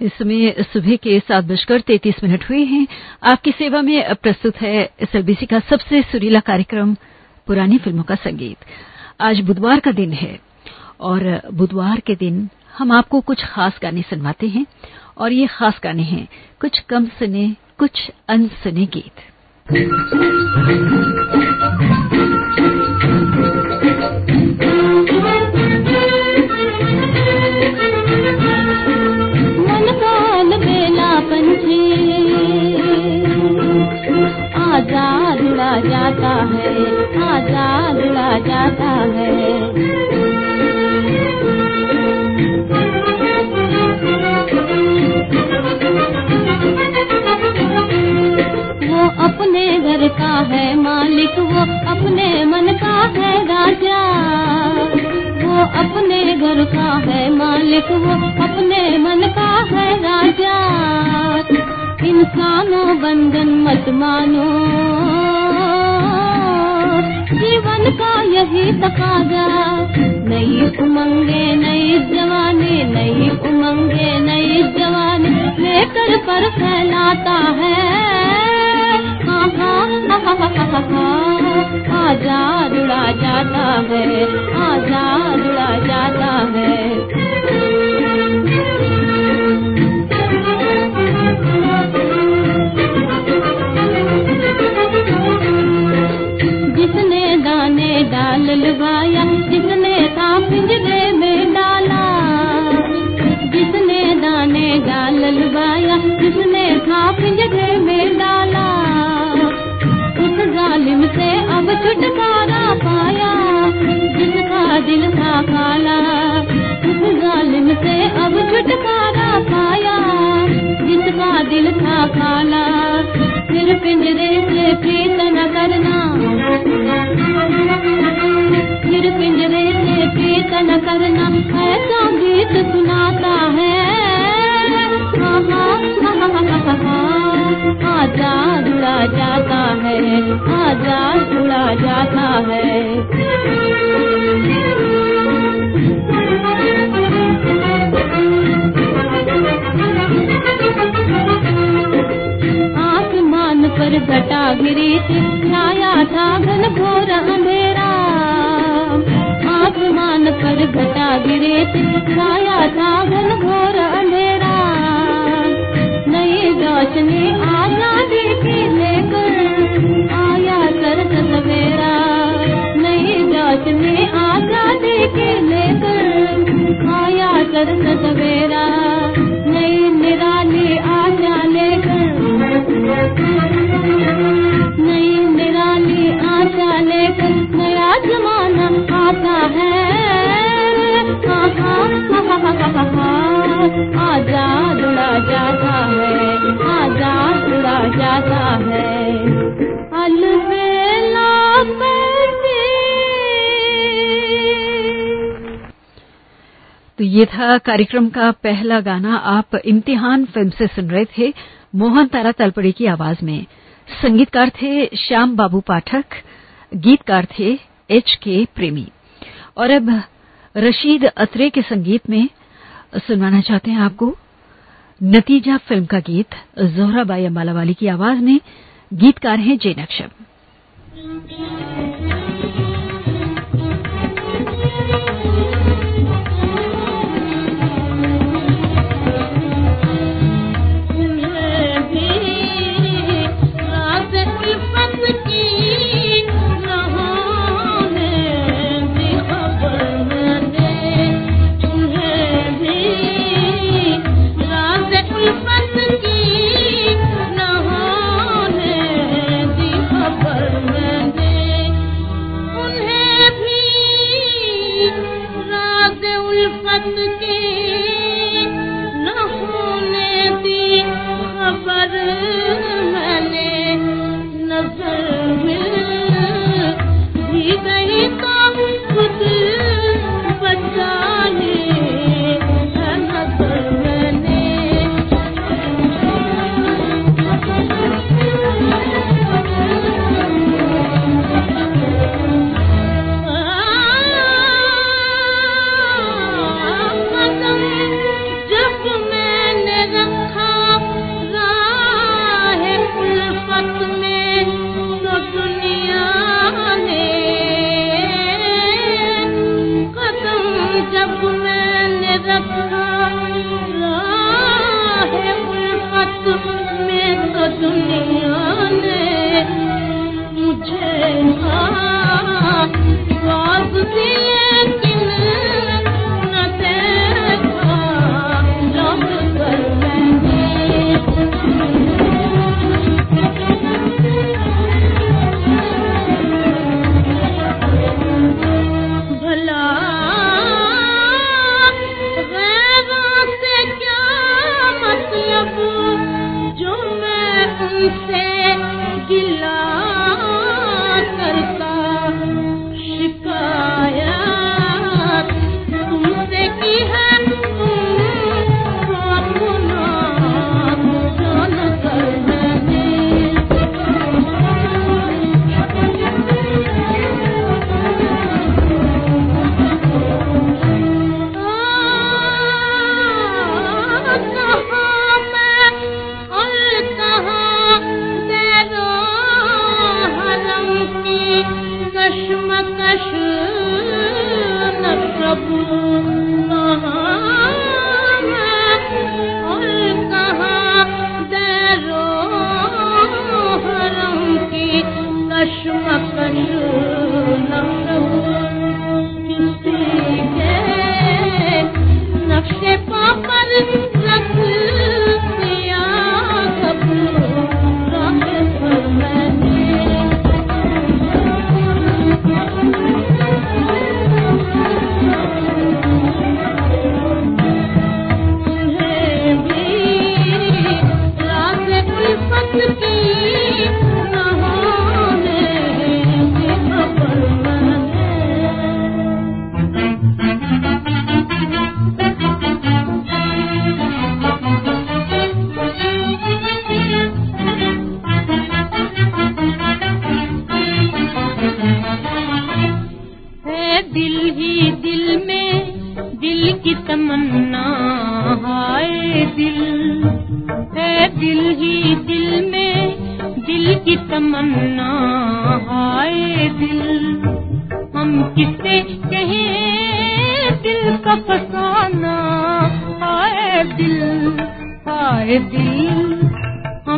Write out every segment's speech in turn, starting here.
इस समय सुबह के सात बजकर तैतीस मिनट हुए हैं। आपकी सेवा में प्रस्तुत है एसएलबीसी का सबसे सुरीला कार्यक्रम, पुरानी फ़िल्मों का संगीत। आज बुधवार का दिन है और बुधवार के दिन हम आपको कुछ खास गाने सुनवाते हैं और ये खास गाने हैं कुछ कम सुने, कुछ अनसुने गीत। जाता है आज़ाद उड़ा जाता है। वो अपने घर का है मालिक, वो अपने मन का है राजा। वो अपने घर का है मालिक, वो अपने मन का है राजा। इंसानों बंधन मत मानो। जीवन का यही तकाजा। नई उमंगे, नई जवानी, नई उमंगे, नई जवानी लेकर पर फैलाता है। आज़ाद उड़ा जाता है, आज़ाद उड़ा जाता है। अब छुटकारा पाया जिसका दिल था काला, फिर पिंजरे से प्रीत न करना। फिर पिंजरे से प्रीत न करना, ऐसा गीत सुनाता है। आज़ाद उड़ा जाता है आज़ाद उड़ा जाता है। पर घटा गिरी थी छाया था घन घोर अंधेरा। आसमान पर घटा गिरी थी छाया था घन घोर अंधेरा। नई रोशनी आज़ादी की लेकर, आया सरस सवेरा। नई रोशनी आज़ादी की लेकर, आया सरस सवेरा। नई निराली आशा तो ये था कार्यक्रम का पहला गाना आप इम्तिहान फ़िल्म से सुन रहे थे मोहन तारा तलपड़े की आवाज़ में। संगीतकार थे श्याम बाबू पाठक, गीतकार थे एच के प्रेमी। और अब रशीद अतरे के संगीत में सुनवाना चाहते हैं आपको। नतीजा फ़िल्म का गीत जोहराबाई अम्बाला वाली की आवाज़ में गीतकार हैं जय नक्शम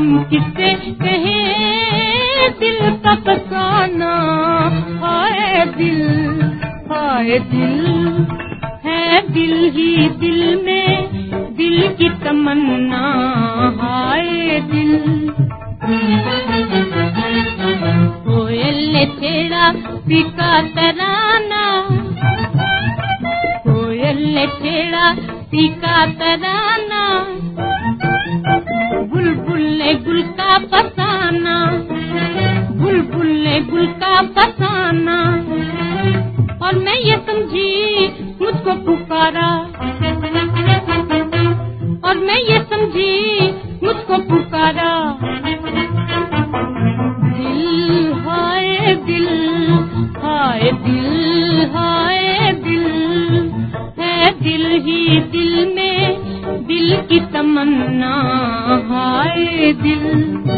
हम किसे कहें दिल का फसाना? हाय दिल हाय दिल, है दिल ही दिल में दिल की तमन्ना। हाय दिल। कोयल छेड़ा पिका तराना। कोयल ने छेड़ा पिका तराना। गुल का फसाना, बुलबुल ने गुल का फसाना। और मैं ये समझी, मुझको पुकारा। और मैं ये समझी, मुझको पुकारा। दिल हाय दिल हाय दिल हाय दिल। है दिल ही दिल में, दिल की तमन्ना। दिल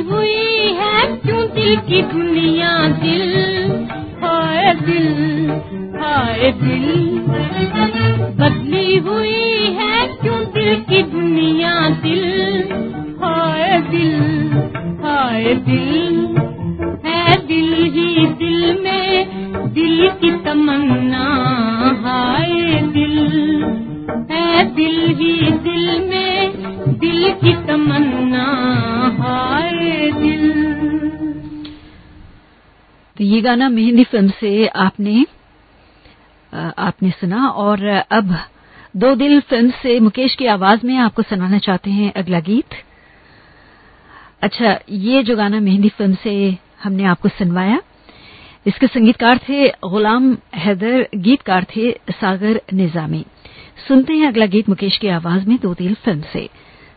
हुई है क्यों दिल की दुनिया दिल? हाय दिल हाय दिल। गाना मेहंदी फ़िल्म से आपने आपने सुना और अब दो दिल फ़िल्म से मुकेश की आवाज़ में आपको सुनाना चाहते हैं अगला गीत। अच्छा ये जो गाना मेहंदी फ़िल्म से हमने आपको सुनवाया, इसके संगीतकार थे गुलाम हैदर, गीतकार थे सागर निजामी। सुनते हैं अगला गीत मुकेश की आवाज़ में दो दिल फ़िल्म से।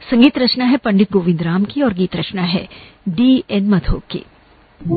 संगीत रचना है पंडित गोविंद राम की और गीत रचना है डी एन मधोक की। ये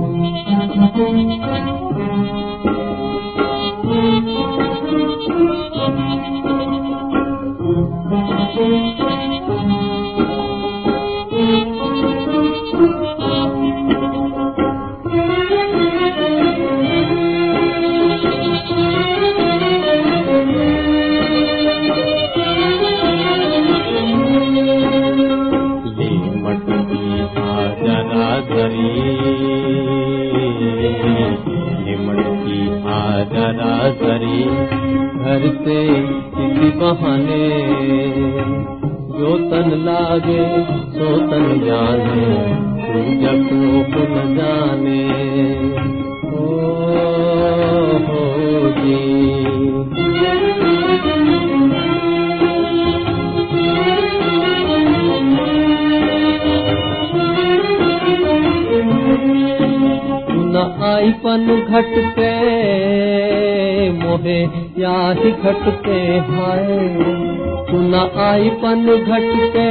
आजारी घर से बहाने। जो तन लागे, सो तन जाने तू जब को न जाने। ओ हो जी आई पन घट के मोहे या ही घटते हाय। सुना आई पन घटते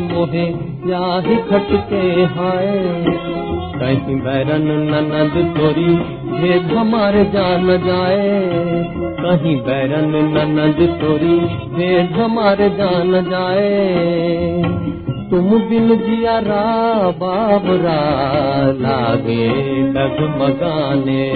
मोहे या ही घटते हाय। कहीं बैरन ननद तोरी, भेद हमारे जान जाए। कहीं बैरन ननद तोरी, भेद हमारे जान जाए। तुम बिन जिया रा बाबरा लागे डगमगाने।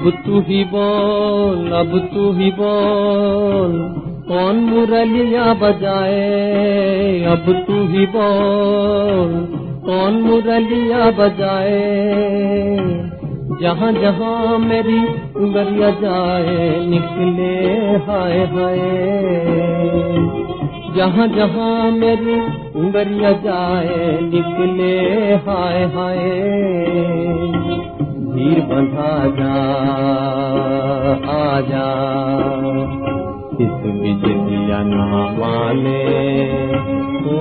अब तू ही बोल, अब तू ही बोल, कौन मुरलिया बजाए? अब तू ही बोल, कौन मुरलिया बजाए? जहाँ जहाँ मेरी उंगलिया जाए, निकले हाय हाय। जहाँ जहाँ मेरी उंगलिया जाए, निकले हाय हाय। धीर बंधा जा आ जा इस बिजलिया ना माने ओ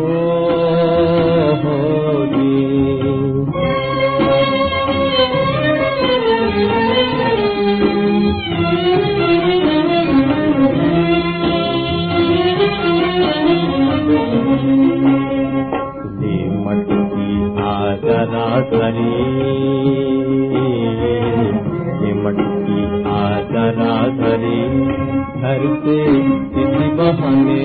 होली ले मटकी आदरा धरी आदरा धरी घर से किसी बहाने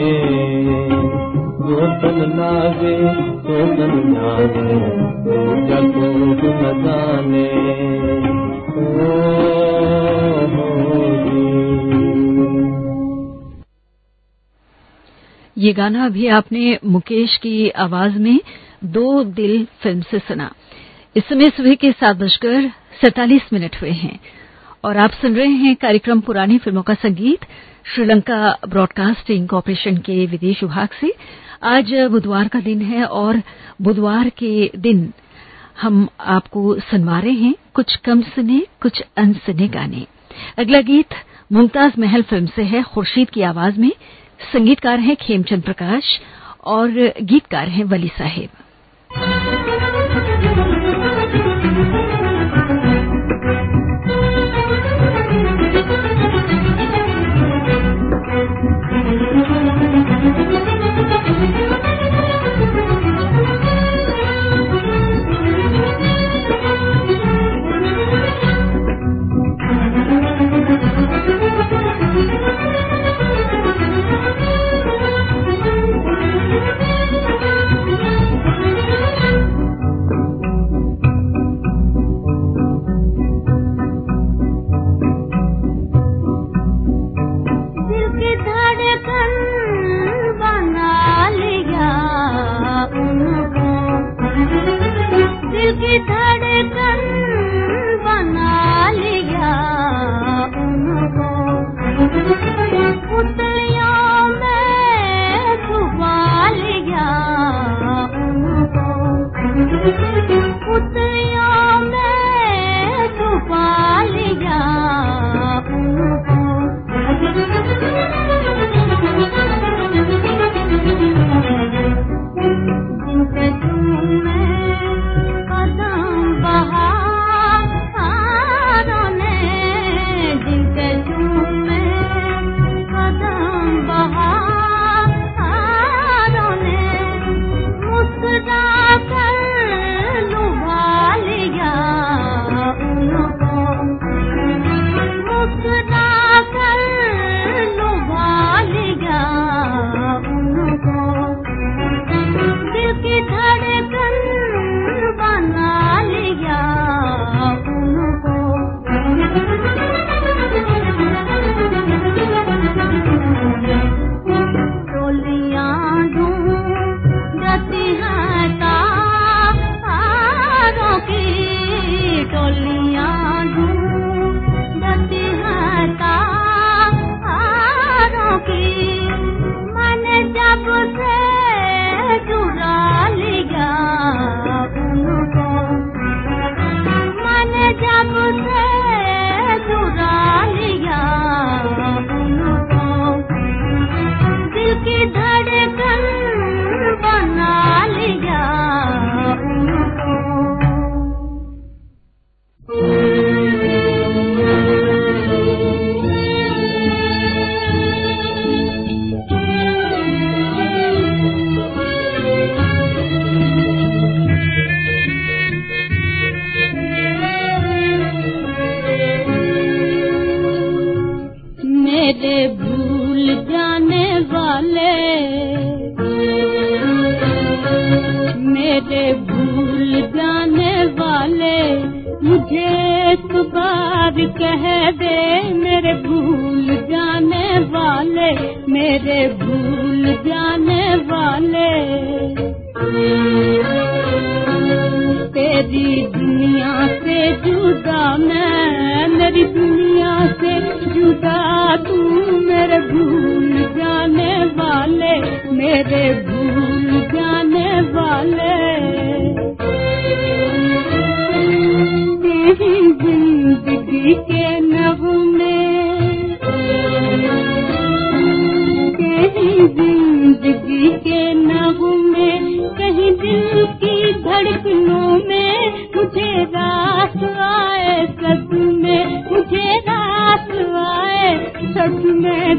जो तन लागे तो तन जाने तो जगो न जाने। ये गाना अभी आपने मुकेश की आवाज़ में दो दिल फ़िल्म से सुना। इस समय सुबह के सात बजकर सैतालीस मिनट हुए हैं। और आप सुन रहे हैं कार्यक्रम पुरानी फ़िल्मों का संगीत, श्रीलंका ब्रॉडकास्टिंग कॉरपोरेशन के विदेश विभाग से। आज बुधवार का दिन है और बुधवार के दिन हम आपको सुनवा रहे हैं कुछ कम सुने, कुछ अनसुने गाने। अगला गीत मुमताज़ महल फ़िल्म से है, खुर्शीद की आवाज़ में। संगीतकार हैं खेमचंद प्रकाश और गीतकार हैं वली साहेब। मेरे भूल जाने वाले मुझे एक कह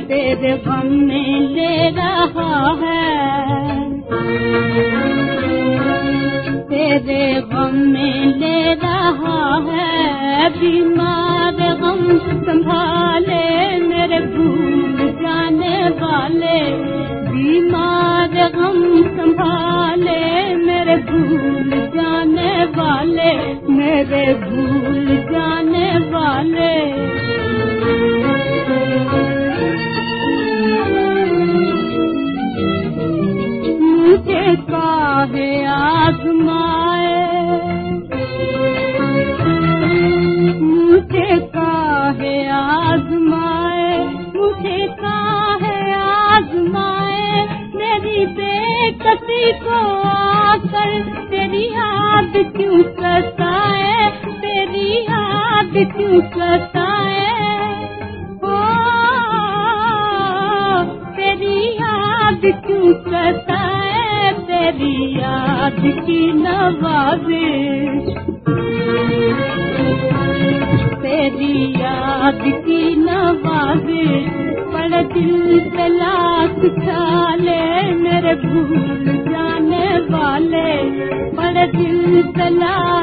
तेरे गम में ले रहा है। तेरे गम में ले रहा है। बीमार गम संभाले, मेरे भूल जाने वाले। बीमार गम संभाले, मेरे भूल जाने वाले। मेरे भूल की नवाजिश तेरी याद की नवाजिश बड़े दिल तलाश छाले मेरे भूल जाने वाले। बड़े दिल लाख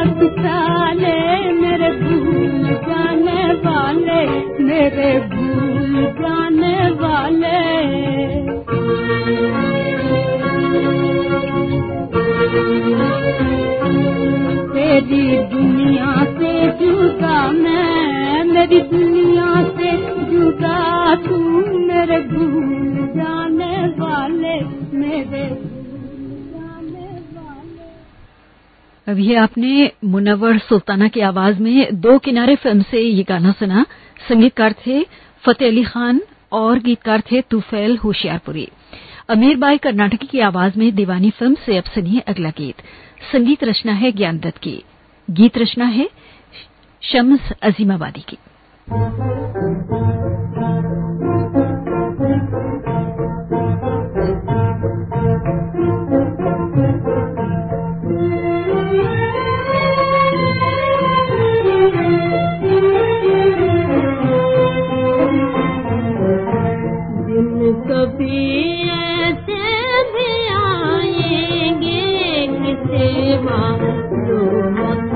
मेरे भूल जाने वाले, मेरे अभी आपने मुनव्वर सुल्ताना की आवाज़ में दो किनारे फ़िल्म से ये गाना सुना। संगीतकार थे फतेह अली खान और गीतकार थे तुफैल होशियारपुरी। अमीर बाई कर्नाटकी की आवाज़ में दीवानी फ़िल्म से अब सुनिए अगला गीत। संगीत रचना है ज्ञान दत्त की। गीत रचना है शम्स अजीमाबादी की। किसे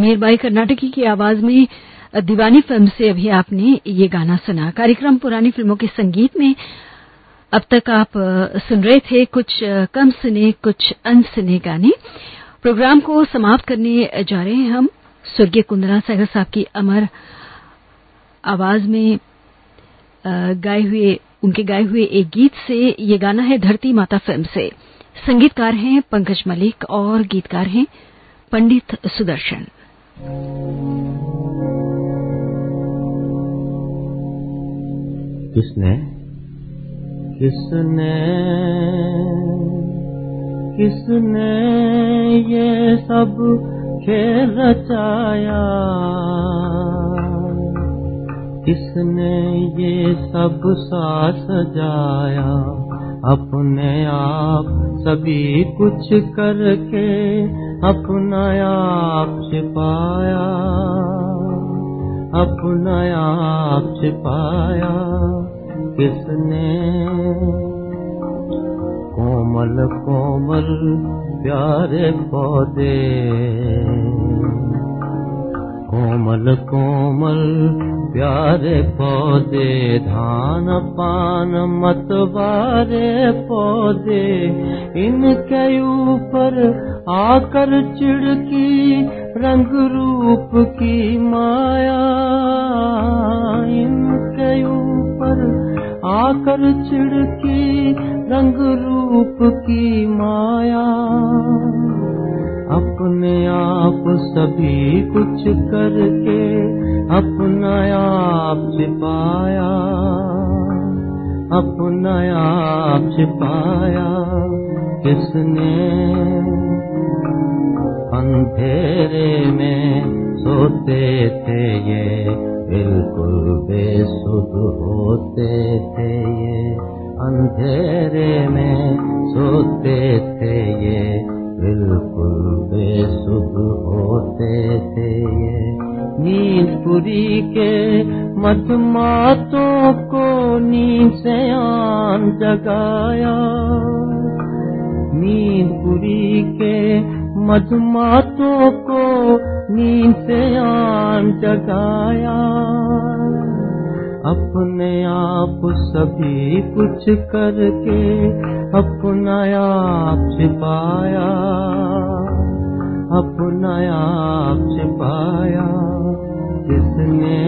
मीरबाई कर्नाटकी की आवाज़ में दीवानी फ़िल्म से अभी आपने ये गाना सुना। कार्यक्रम पुरानी फ़िल्मों के संगीत में अब तक आप सुन रहे थे कुछ कम सुने, कुछ अनसुने गाने। प्रोग्राम को समाप्त करने जा रहे हैं हम। स्वर्गीय कुंदरा सागर साहब की अमर आवाज़ में गाए हुए, उनके गाए हुए एक गीत से ये गाना है धरती माता फ़िल्म से। संगीतकार हैं पंकज मलिक और गीतकार हैं पंडित सुदर्शन। किसने? किसने? किसने ये सब खेल रचाया? किसने ये सब सा सजाया? अपने आप सभी कुछ करके अपना आप छिपाया अपना आप छिपाया। किसने? कोमल कोमल प्यारे पौधे। कोमल कोमल प्यारे पौधे धान पान मतवारे पौधे इनके ऊपर आकर चिड़की रंग रूप की माया इनके ऊपर आकर चिड़की रंग रूप की माया अपने आप सभी कुछ करके अपना आप छिपाया, अपना आप छिपाया। किसने अंधेरे में सोते थे ये? बिल्कुल बेसुध होते थे ये। अंधेरे में सोते थे ये। बिल्कुल बेसुध होते थे ये। नींदपुरी के मधमातों को नींद से आन जगाया। नींदपुरी के मधमातों को नींद से आन जगाया। अपने आप सभी कुछ करके अपना आप छिपाया, अपना आप छिपाया। किसने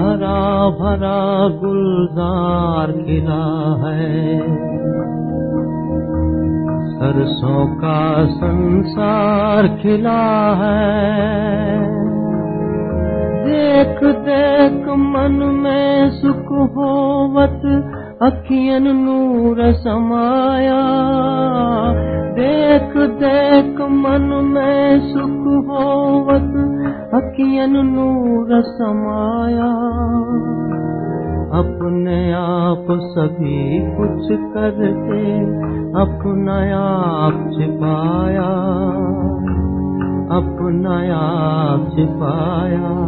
हरा भरा गुलजार खिला है? सरसों का संसार खिला है। देख देख, मन में सुख होवत अखियन नूर समाया। देख देख, मन में सुख होवत अखियन नूर समाया। अपने आप सभी कुछ करके अपना आप छिपाया। अपना आप छिपाया।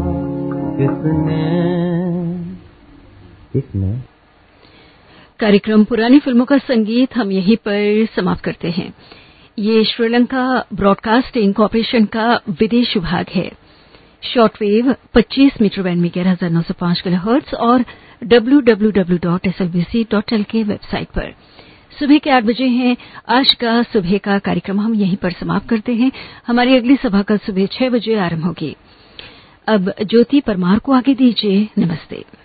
किसने? किसने? कार्यक्रम पुरानी फ़िल्मों का संगीत हम यहीं पर समाप्त करते हैं। ये श्रीलंका ब्रॉडकास्टिंग कॉरपोरेशन का विदेश विभाग है। शॉर्टवेव 25 मीटर बैंड में ग्यारह हज़ार नौ सौ पाँच किलो हर्ट्स और www.slbc.l के वेबसाइट पर। सुबह के आठ बजे हैं। आज का सुबह का कार्यक्रम हम यहीं पर समाप्त करते हैं। हमारी अगली सभा कल सुबह छह बजे आरंभ होगी। अब ज्योति परमार को आगे दीजिए। नमस्ते।